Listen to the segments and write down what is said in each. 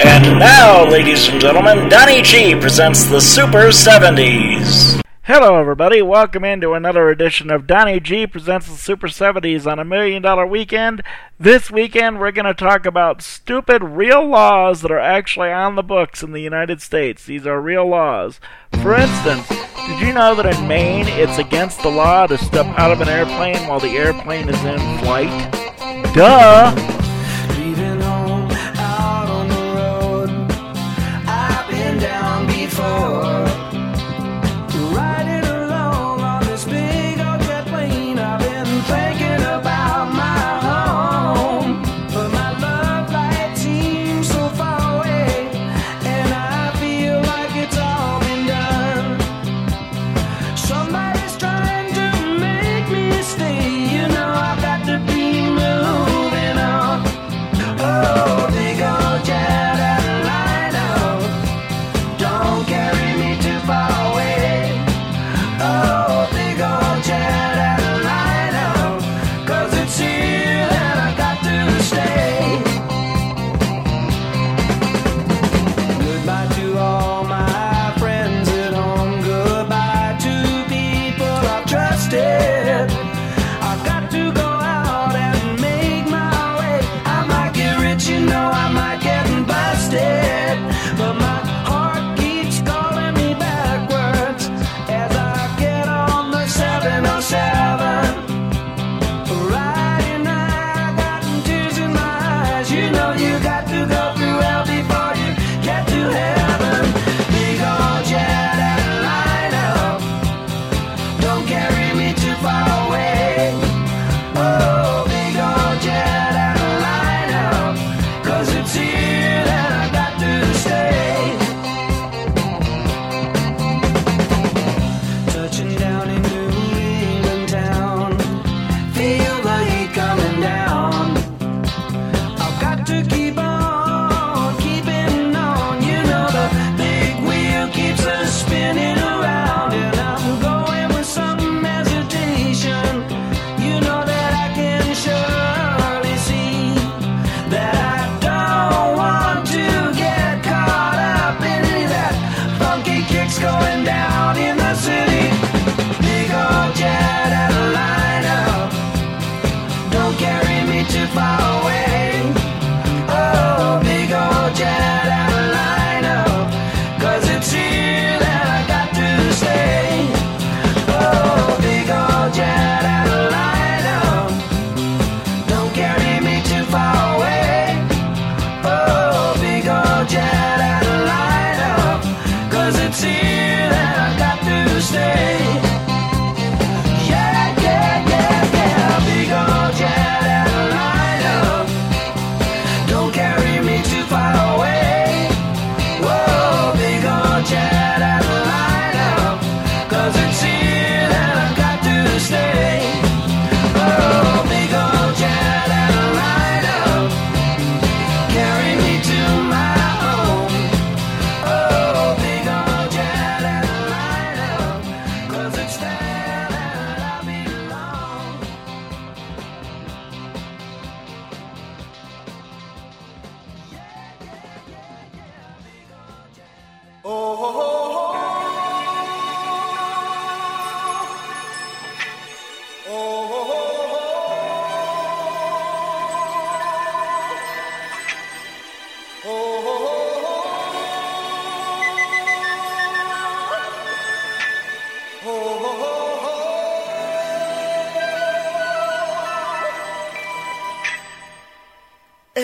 And now, ladies and gentlemen, Donny G presents the Super 70s. Hello, everybody. Welcome into another edition of Donny G Presents the Super 70s on a Million Dollar Weekend. This weekend, we're going to talk about stupid real laws that are actually on the books in the United States. These are real laws. For instance, did you know that in Maine, it's against the law to step out of an airplane while the airplane is in flight? Duh!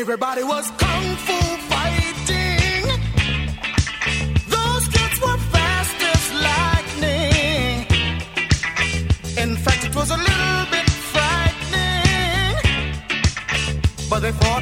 Everybody was kung fu. they fall.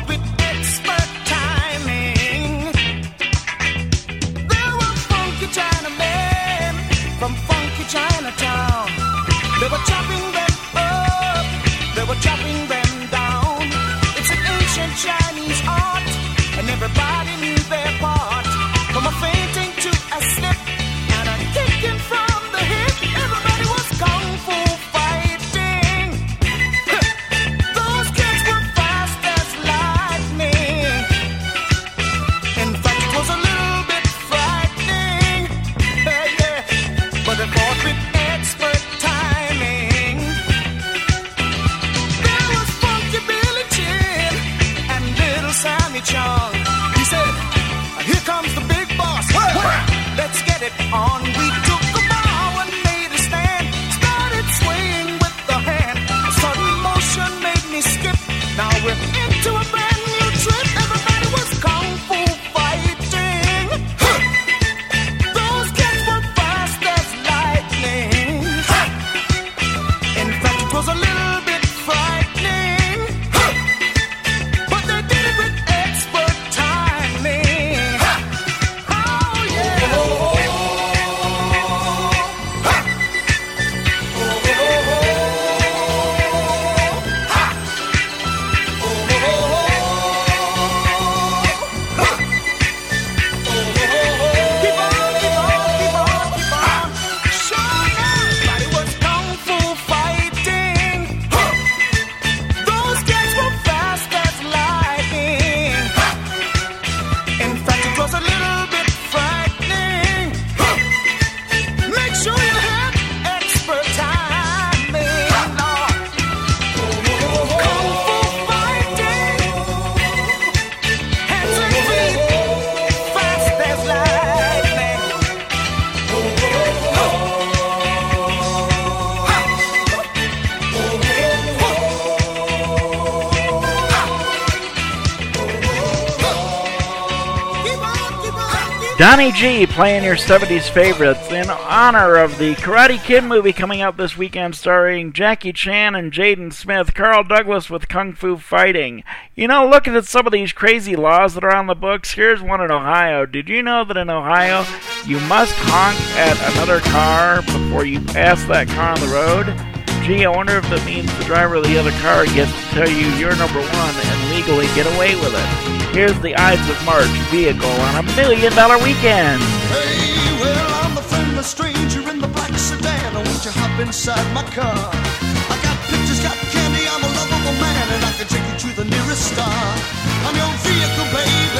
Johnny G playing your 70s favorites in honor of the Karate Kid movie coming out this weekend starring Jackie Chan and Jaden Smith, Carl Douglas with Kung Fu Fighting. You know, looking at some of these crazy laws that are on the books, here's one in Ohio. Did you know that in Ohio you must honk at another car before you pass that car on the road? Gee, I wonder if that means the driver of the other car gets to tell you you're number one and legally get away with it. Here's the Ides of March vehicle on a million dollar weekend. Hey, well, I'm a friendly stranger in the black sedan. I want you hop inside my car? I got pictures, got candy, I'm a lovable man, and I can take you to the nearest star. I'm your vehicle, baby.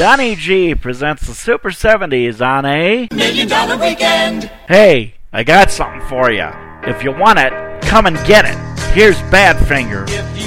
Donny G presents the Super 70s on a Million Dollar Weekend. Hey, I got something for you. If you want it, come and get it. Here's Badfinger. If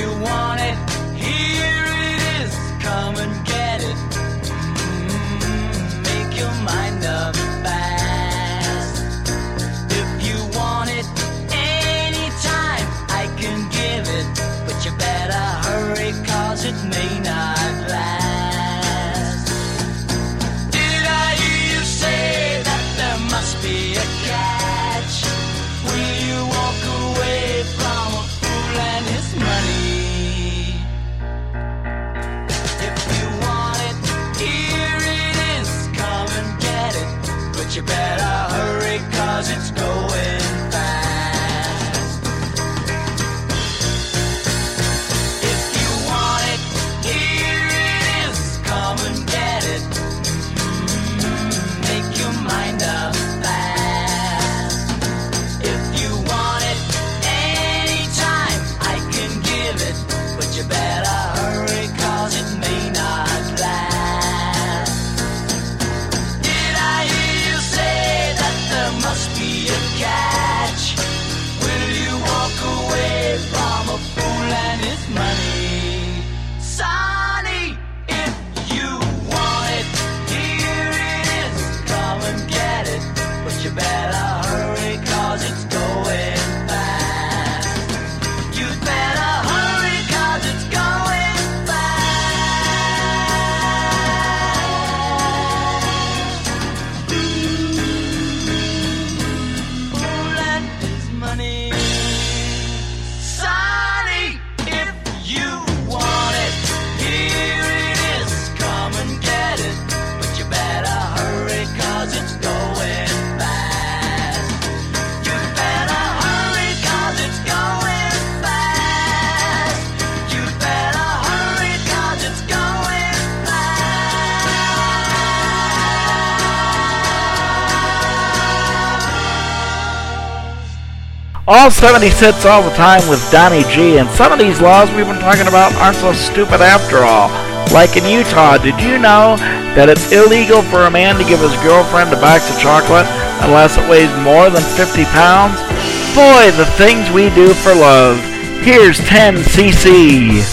Law 70 sits all the time with Donnie G, and some of these laws we've been talking about aren't so stupid after all. Like in Utah, did you know that it's illegal for a man to give his girlfriend a box of chocolate unless it weighs more than 50 pounds? Boy, the things we do for love. Here's 10cc.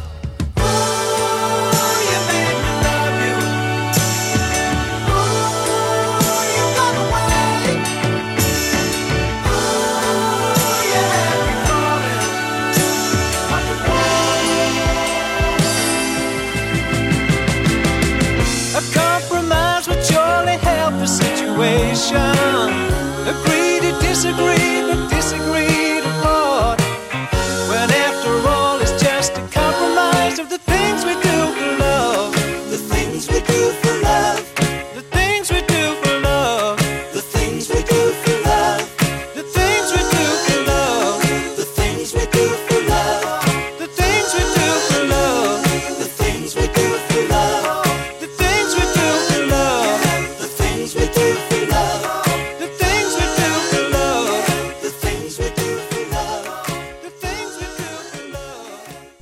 disagree.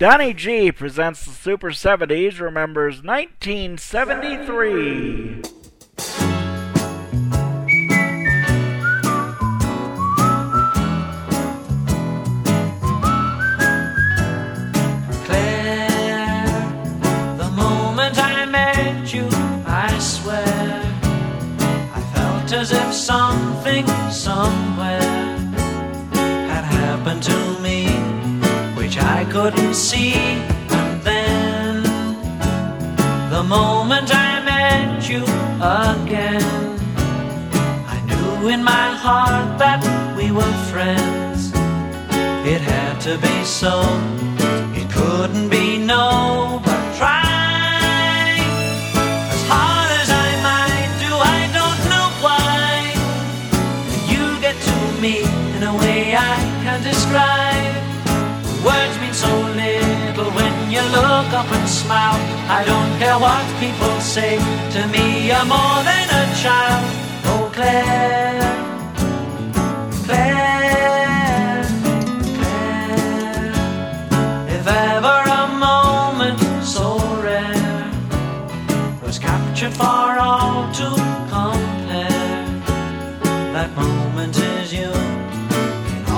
Johnny G presents the Super 70s remembers 1973. So, it couldn't be no, but try. As hard as I might do, I don't know why. You get to me in a way I can't describe. Words mean so little when you look up and smile. I don't care what people say to me, you're more than a child. Oh, Claire,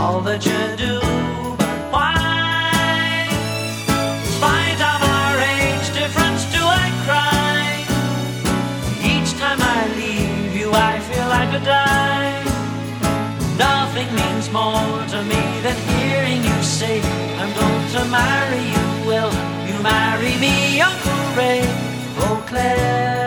all that you do. But why, our age difference, do I cry? Each time I leave you, I feel I could die. Nothing means more to me than hearing you say, I'm going to marry you. Will you marry me, Uncle Ray? Claire, Claire.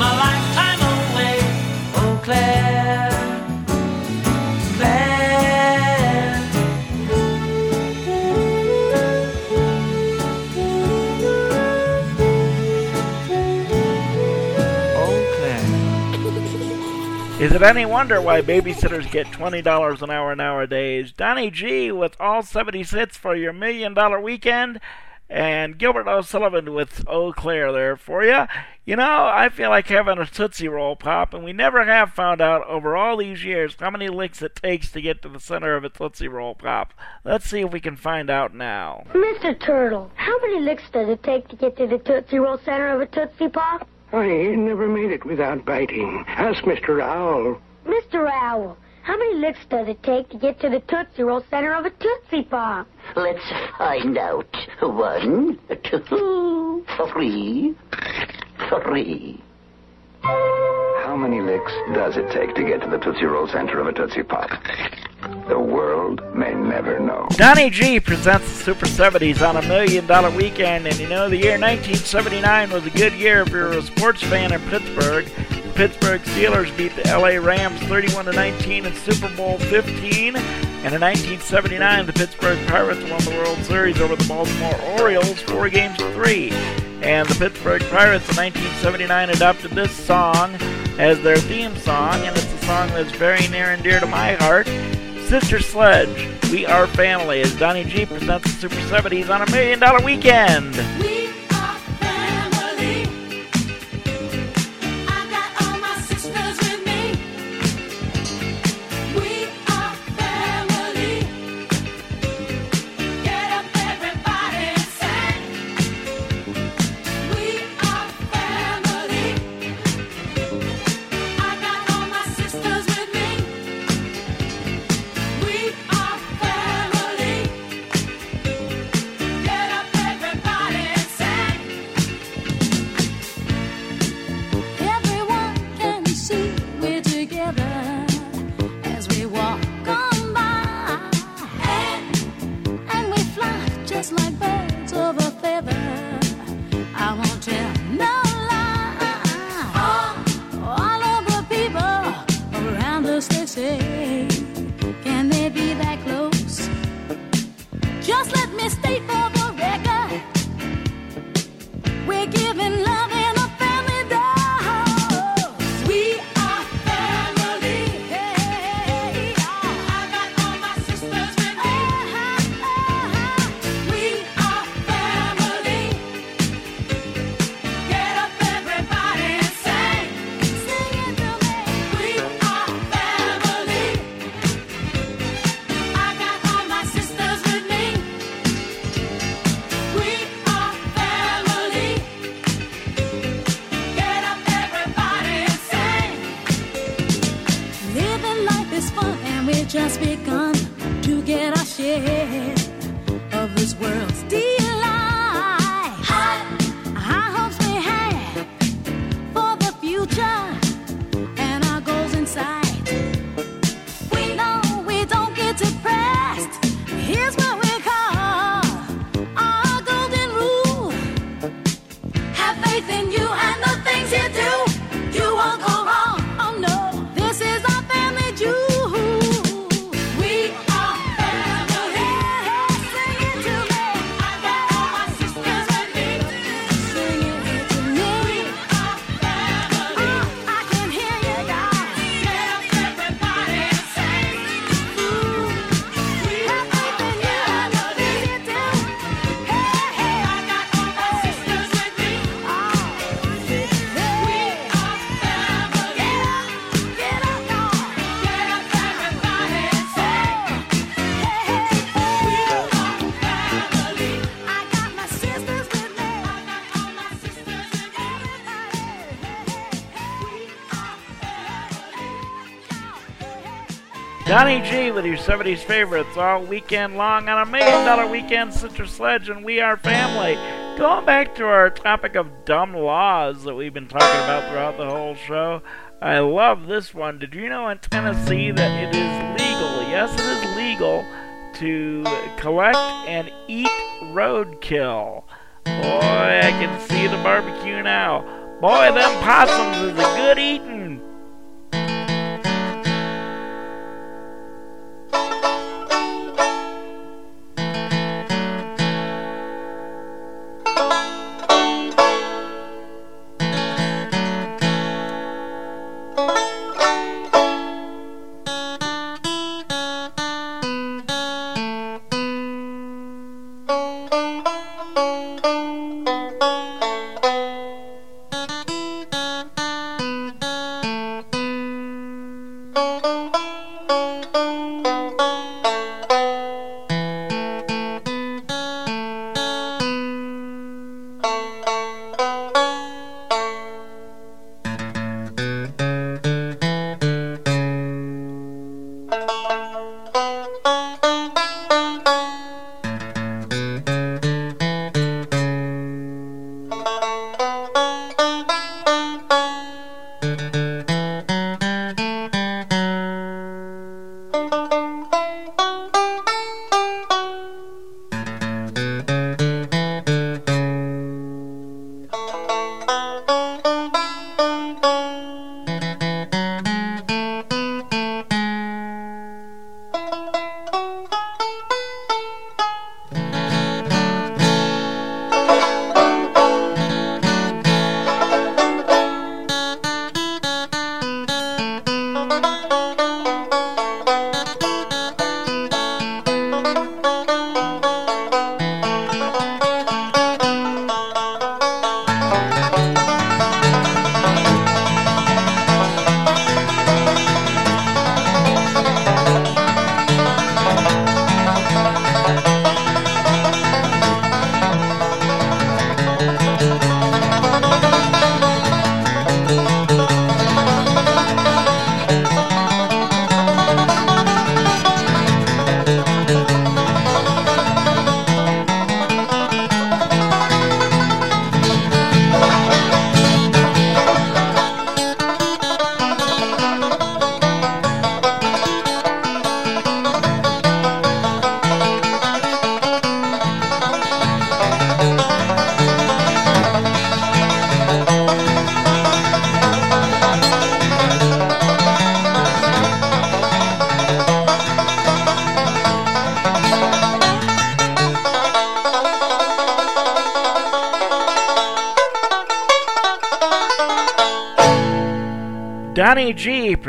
Oh. Oh. Is it any wonder why babysitters get $20 an hour nowadays? Donny G with all 70s hits for your million dollar weekend, and Gilbert O'Sullivan with Eau Claire there for you. You know, I feel like having a Tootsie Roll Pop, and we never have found out over all these years how many licks it takes to get to the center of a Tootsie Roll Pop. Let's see if we can find out now. Mr. Turtle, how many licks does it take to get to the Tootsie Roll center of a Tootsie Pop? I never made it without biting. Ask Mr. Owl. Mr. Owl, how many licks does it take to get to the Tootsie Roll center of a Tootsie Pop? Let's find out. One, two, three, three. How many licks does it take to get to the Tootsie Roll center of a Tootsie Pop? The world may never know. Donny G presents the Super 70s on a million dollar weekend, and you know the year 1979 was a good year if you're a sports fan in Pittsburgh. The Pittsburgh Steelers beat the LA Rams 31 to 19 in Super Bowl 15, and in 1979 the Pittsburgh Pirates won the World Series over the Baltimore Orioles four games to three. And the Pittsburgh Pirates in 1979 adopted this song as their theme song, and it's a song that's very near and dear to my heart. Sister Sledge, We Are Family, as Donny G presents the Super 70s on a Million Dollar Weekend. We Donny G with your 70s favorites all weekend long on a million dollar weekend Sister Sledge and We Are Family. Going back to our topic of dumb laws that we've been talking about throughout the whole show, I love this one. Did you know in Tennessee that it is legal? Yes, it is legal to collect and eat roadkill. Boy, I can see the barbecue now. Boy, them possums is a good eating.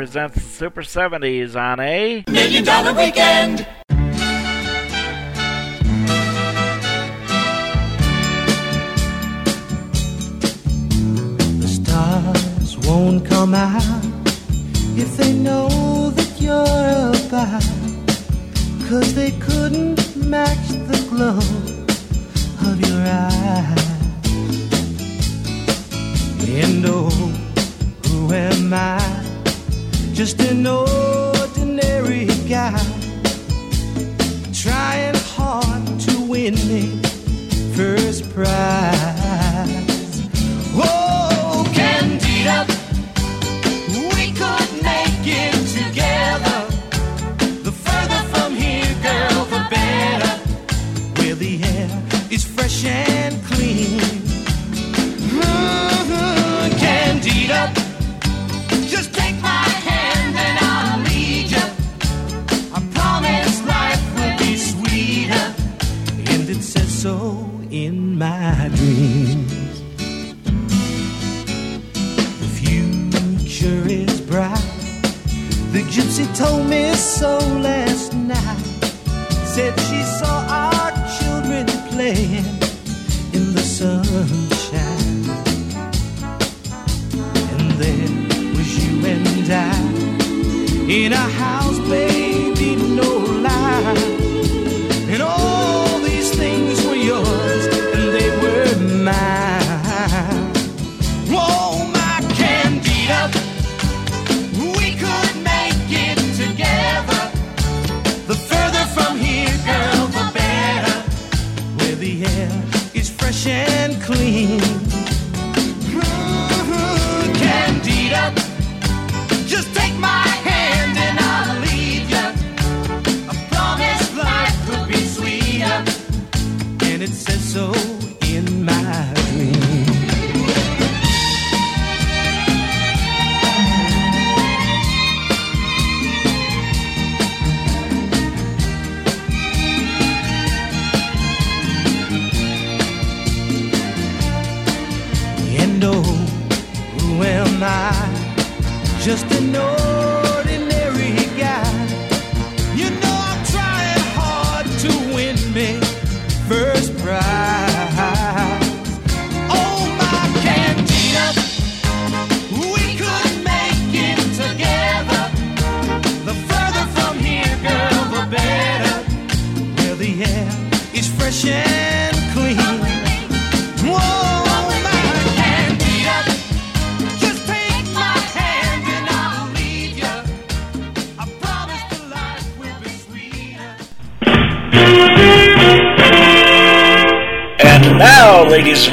Presents the Super 70s on a Million Dollar Weekend. The stars won't come out if they know that you're about. Cause they couldn't match the glow of your eyes. And oh, who am I? Just an ordinary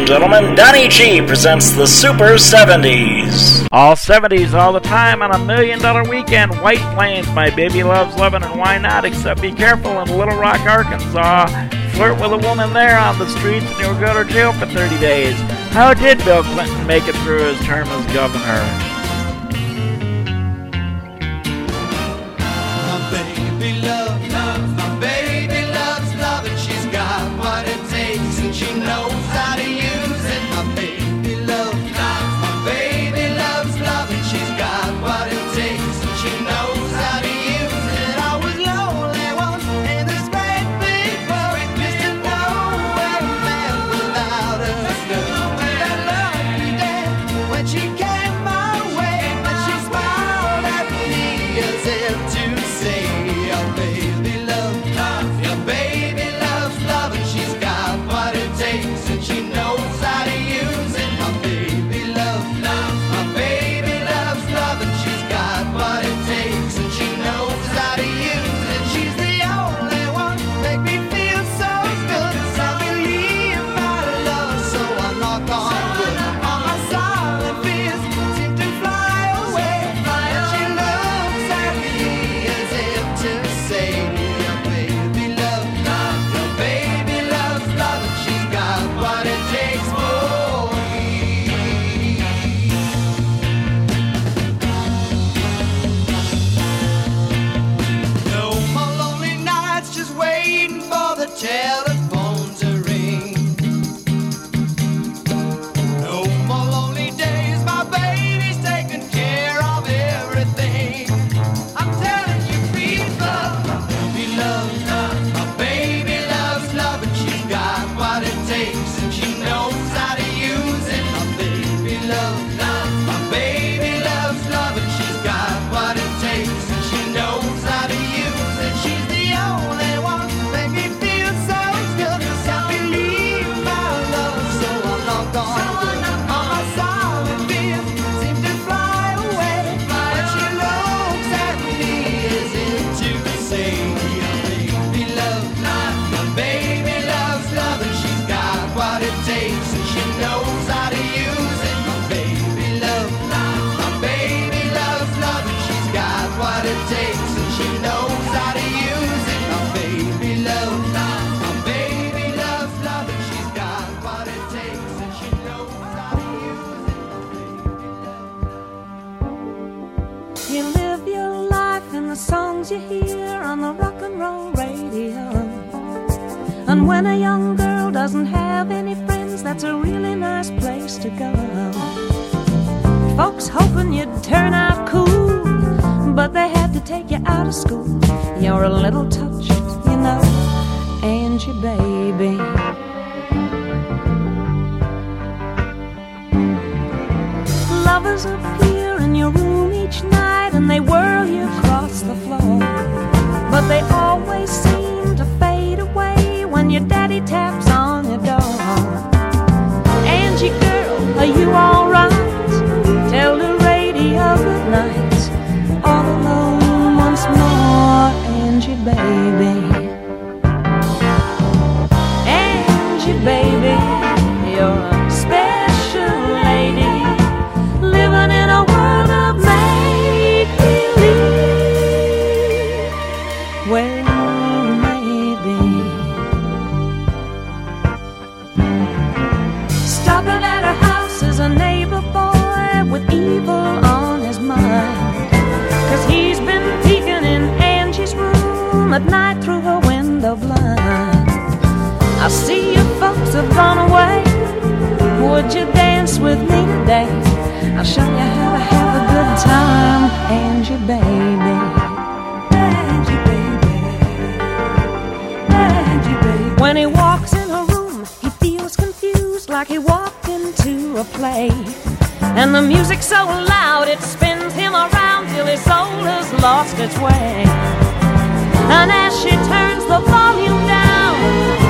gentlemen, Donny G presents the Super 70s. All 70s, all the time on a million dollar weekend. White Plains, my baby loves loving, and why not? Except be careful in Little Rock, Arkansas. Flirt with a woman there on the streets, and you'll go to jail for 30 days. How did Bill Clinton make it through his term as governor? The songs you hear on the rock and roll radio. And when a young girl doesn't have any friends, that's a really nice place to go. Folks hoping you'd turn out cool, but they had to take you out of school. You're a little touched, you know, Angie, baby. Lovers appear they whirl you across the floor. But they always seem to fade away when your daddy taps on your door. Angie, girl, are you alright? Tell the radio good night. Would you dance with me today? I'll show you how to have a good time, Angie, baby. Angie, baby. Angie, baby. When he walks in her room, he feels confused like he walked into a play. And the music's so loud it spins him around till his soul has lost its way. And as she turns the volume down,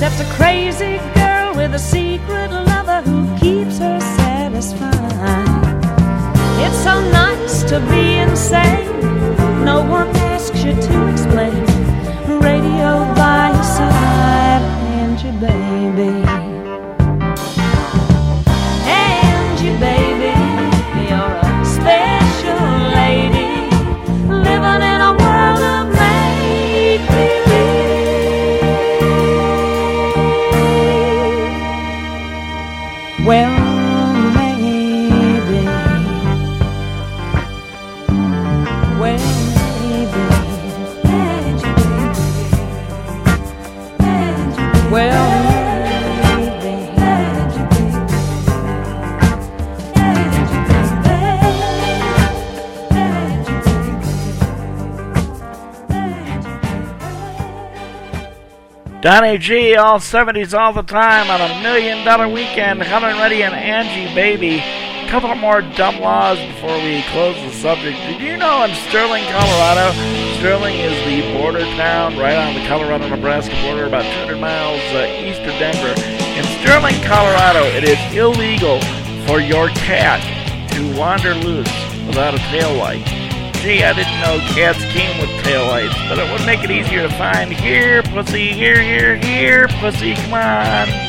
Except a crazy girl with a secret lover who keeps her satisfied. It's so nice to be insane. G, all 70s all the time on a million dollar weekend. Helen Reddy and Angie Baby. A couple more dumb laws before we close the subject. Did you know in Sterling, Colorado, Sterling is the border town right on the Colorado Nebraska border, about 200 miles uh, east of Denver. In Sterling, Colorado, it is illegal for your cat to wander loose without a tail light. Gee, I didn't know cats came with taillights, but it would make it easier to find. Here, pussy, here, here, here, pussy, come on.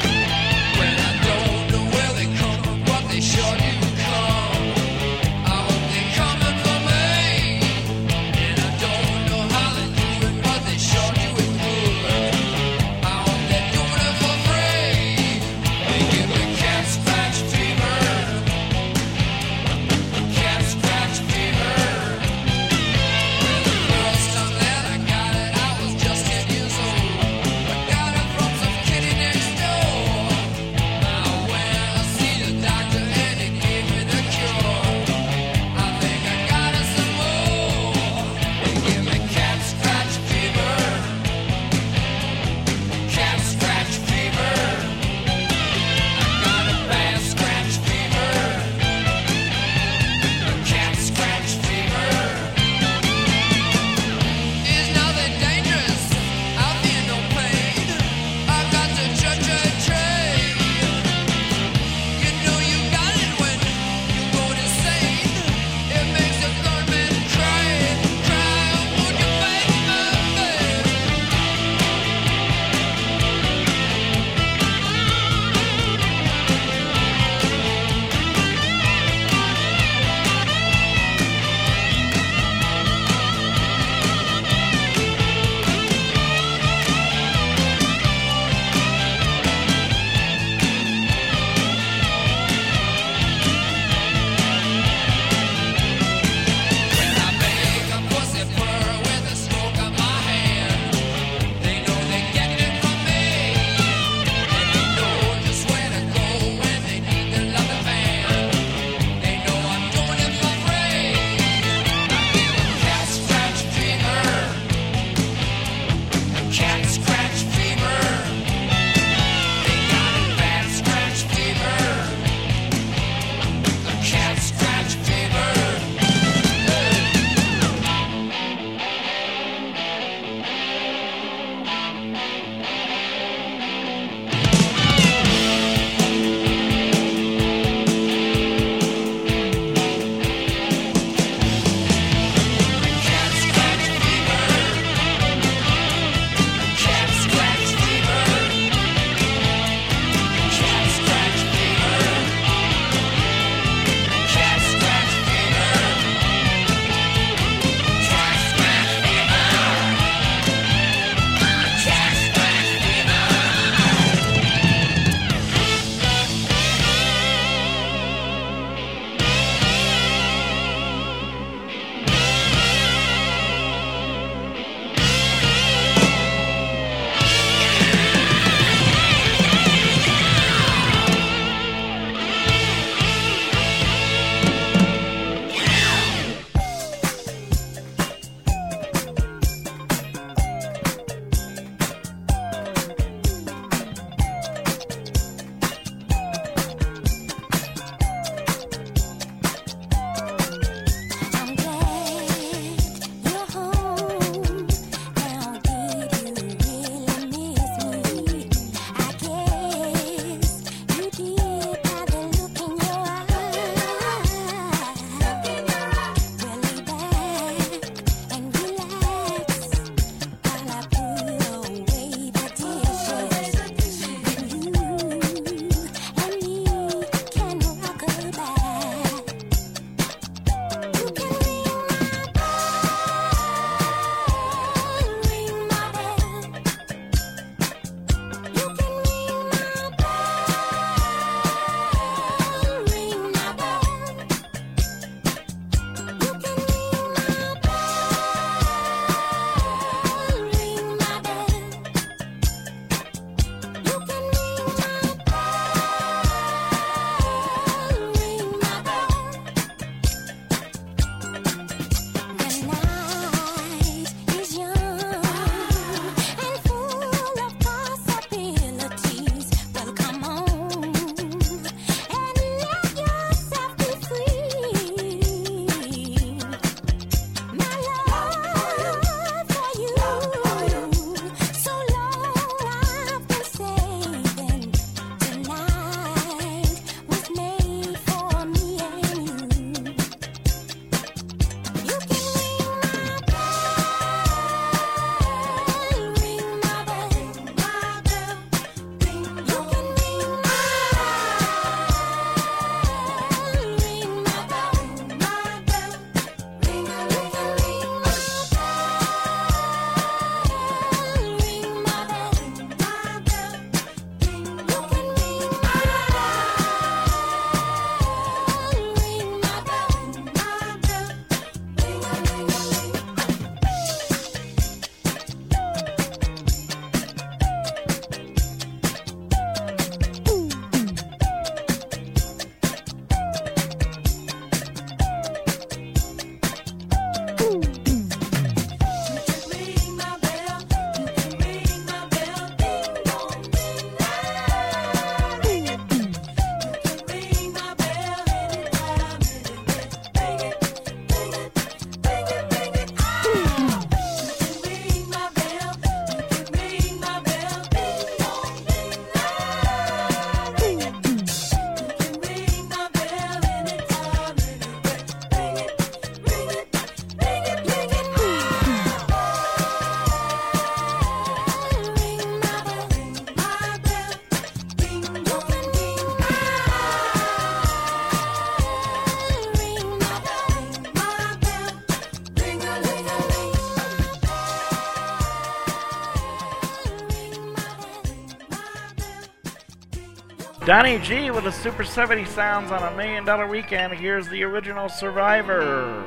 Donny G with a Super 70 sounds on a million dollar weekend. Here's the original Survivor.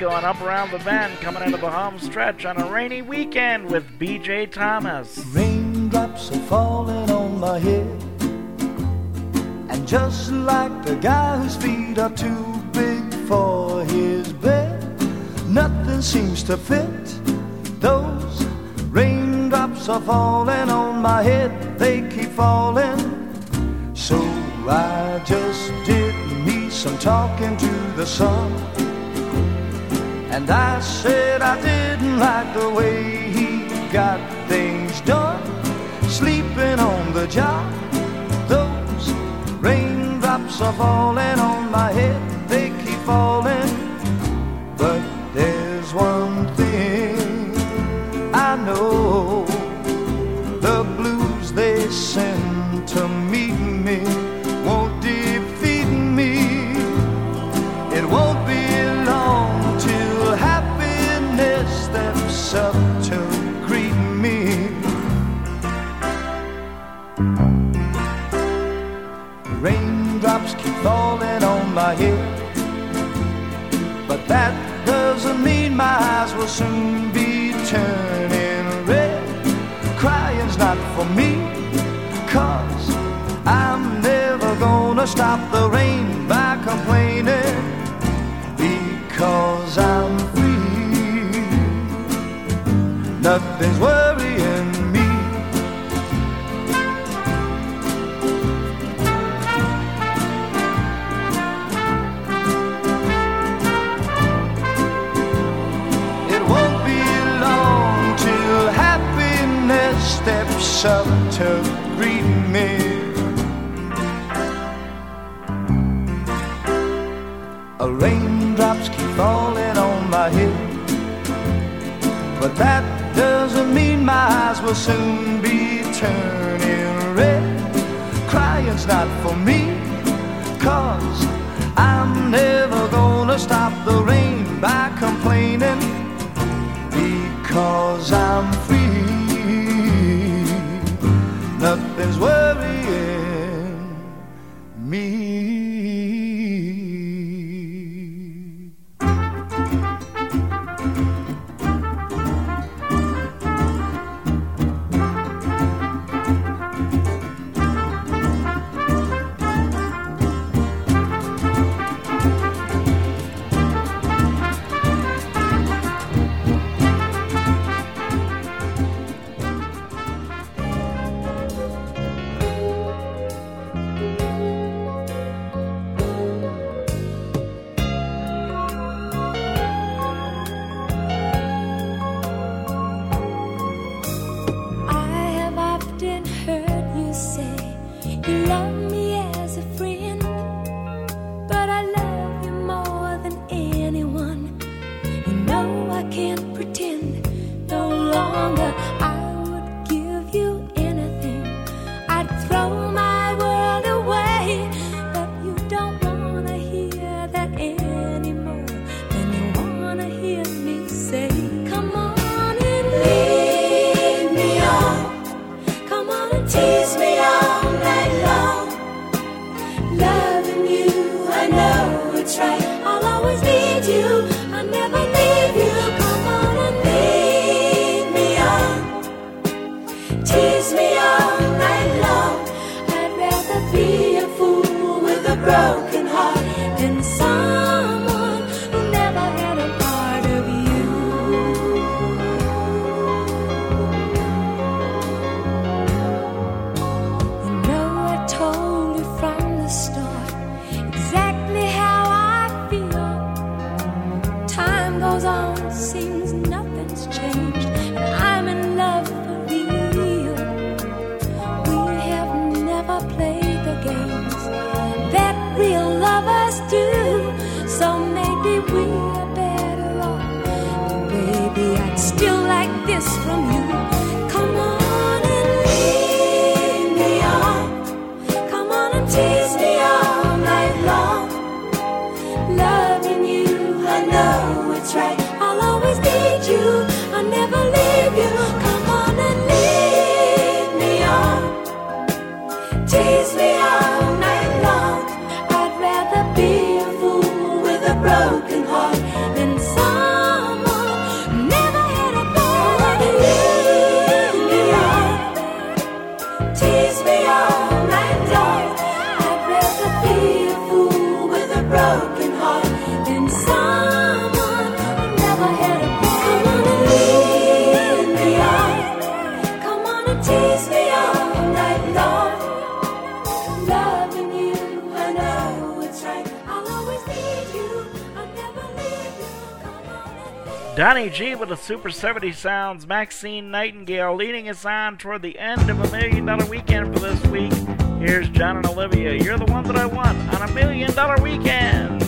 Going up around the bend, coming into the home stretch on a rainy weekend with BJ Thomas. Raindrops are falling on my head. And just like the guy whose feet are too big for his bed, nothing seems to fit. Those raindrops are falling on my head, they keep falling. So I just did me some talking to the sun. And I said I didn't like the way he got things done. Sleeping on the job, those raindrops are falling on my head, Donny G with a Super 70 Sounds, Maxine Nightingale leading us on toward the end of a million dollar weekend for this week. Here's John and Olivia. You're the one that I want on a million dollar weekend.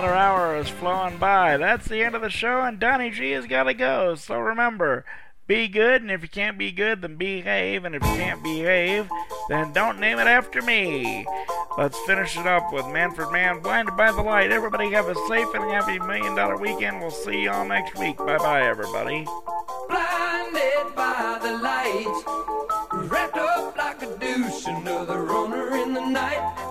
Another hour is flowing by. That's the end of the show, and Donny G has got to go. So remember, be good, and if you can't be good, then behave, and if you can't behave, then don't name it after me. Let's finish it up with Manfred Mann, Blinded by the Light. Everybody have a safe and happy million dollar weekend. We'll see y'all next week. Bye bye, everybody. Blinded by the light, wrapped up like a douche, another runner in the night.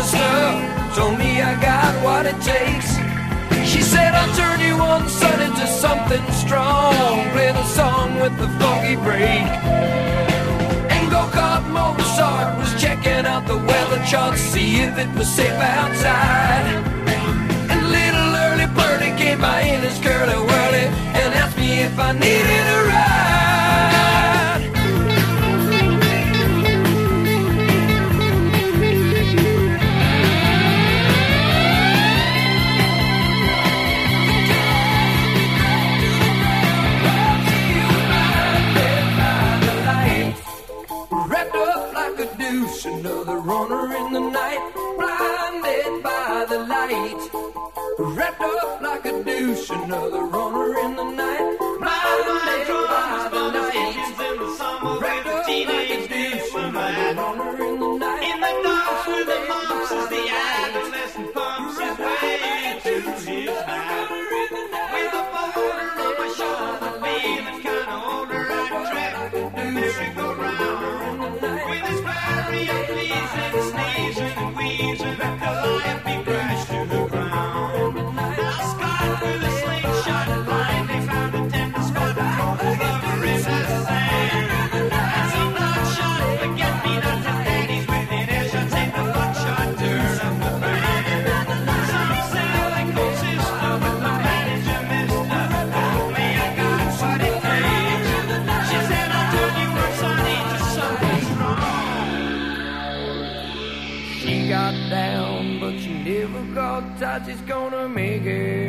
You, mister. Told me I got what it takes. She said I'll turn you on, into something strong. Play the song with the funky break. And go-kart Mozart was checking out the weather chart, see if it was safe outside. And little early birdie came by in his curly whirly and asked me if I needed a ride. The light. Wrapped up like a douche, another runner in the night, blinded by the light. Wrapped up like a douche, another runner in the night. In the dark with the as the adolescent She